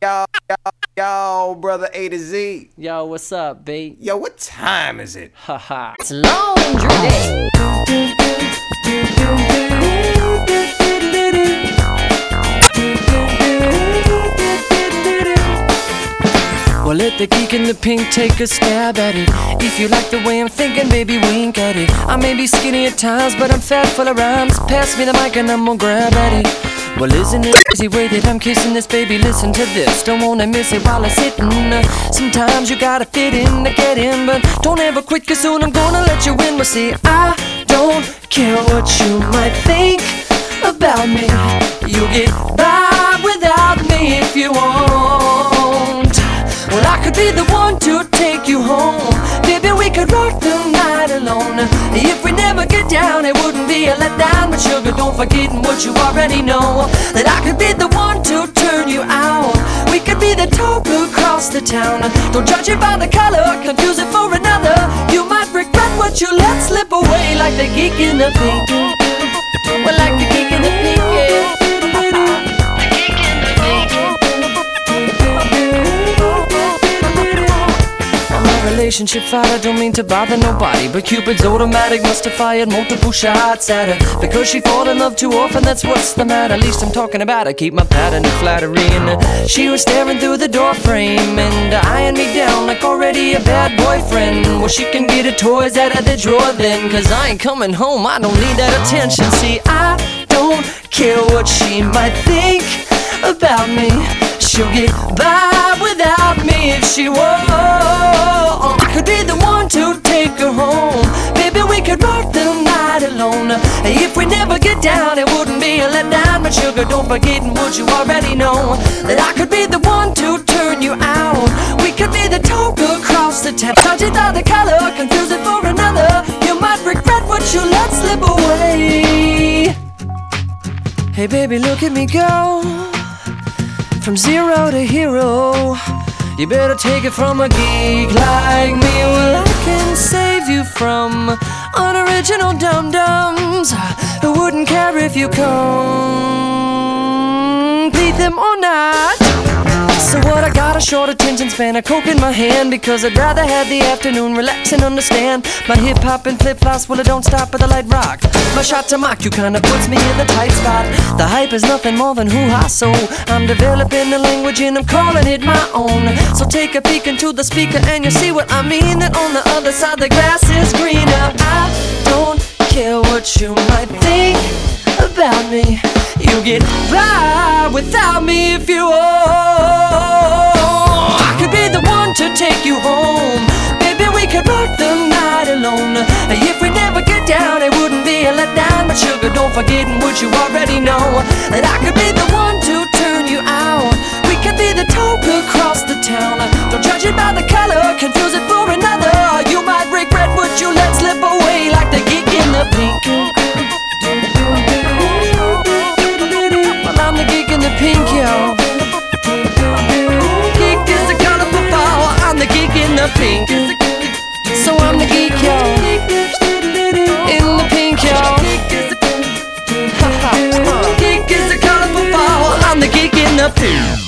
Yo, yo, yo, brother A to Z. Yo, what's up, B? Yo, what time is it? Haha. it's laundry day. Well, let the geek in the pink take a stab at it. If you like the way I'm thinking, baby, wink at it. I may be skinny at times, but I'm fat full of rhymes. Pass me the mic and I'm gonna grab at it. Well, isn't it easy way that I'm kissing this baby? Listen to this, don't wanna miss it while it's hitting. Uh, sometimes you gotta fit in to get in, but don't ever quit, cause soon I'm gonna let you in. Well, see, I don't care what you might think about me. You get by could be the one to take you home. Baby, we could rock the night alone. If we never get down, it wouldn't be a letdown. But sugar, don't forget what you already know. That I could be the one to turn you out. We could be the talk across the town. Don't judge it by the color, confuse it for another. You might regret what you let slip away, like the geek in the pink. Well, like Relationship fighter don't mean to bother nobody But Cupid's automatic must have fired multiple shots at her. Because she fall in love too often, that's what's the matter. At least I'm talking about her, keep my pattern of flattery And uh, she was staring through the door frame And uh, eyeing me down like already a bad boyfriend. Well, she can get her toys out of the drawer then Cause I ain't coming home, I don't need that attention. See, I don't care what she might think about me. She'll get by without me if she were alone. If we never get down, it wouldn't be a letdown. But sugar, don't forget what you already know That I could be the one to turn you out? We could be the talk across the town Touch it the color, confuse it for another. You might regret what you let slip away. Hey baby, look at me go. From zero to hero. You better take it from a geek like me. Well, I can save you from unoriginal dum-dums. Who wouldn't care if you complete them or not so what? I got a short attention span, a coke in my hand Because I'd rather have the afternoon relax and understand. My hip hop and flip flops, well I don't stop at the light rock. My shot to mock you kinda puts me in the tight spot. The hype is nothing more than hoo-ha so I'm developing the language and I'm calling it my own. So take a peek into the speaker and you'll see what I mean. That on the other side the grass is greener. I don't care what you might think about me. You get by without me if you want forgetting what you already know. That I could be the one to turn you out. We could be the talk across the town. Don't judge it by the color, confuse it for another. You might regret what you left. up.